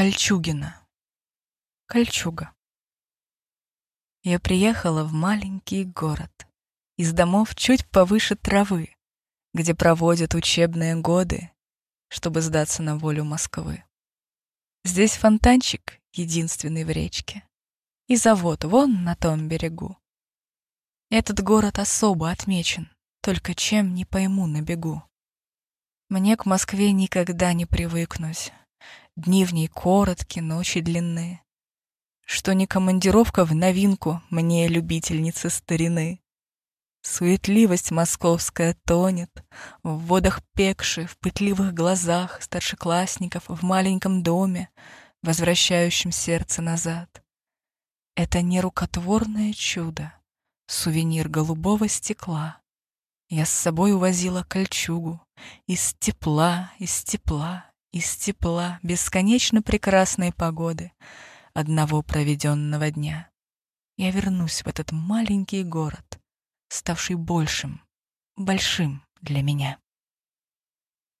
Кольчугина. Кольчуга. Я приехала в маленький город. Из домов чуть повыше травы, где проводят учебные годы, чтобы сдаться на волю Москвы. Здесь фонтанчик, единственный в речке, и завод вон на том берегу. Этот город особо отмечен, только чем не пойму на бегу. Мне к Москве никогда не привыкнуть. Дни в ней короткие, ночи длинные. Что не командировка в новинку мне, любительницы старины. Суетливость московская тонет В водах пекши, в пытливых глазах Старшеклассников в маленьком доме, Возвращающем сердце назад. Это не рукотворное чудо, Сувенир голубого стекла. Я с собой увозила кольчугу Из тепла, из тепла, из тепла бесконечно прекрасной погоды одного проведенного дня. Я вернусь в этот маленький город, ставший большим, большим для меня.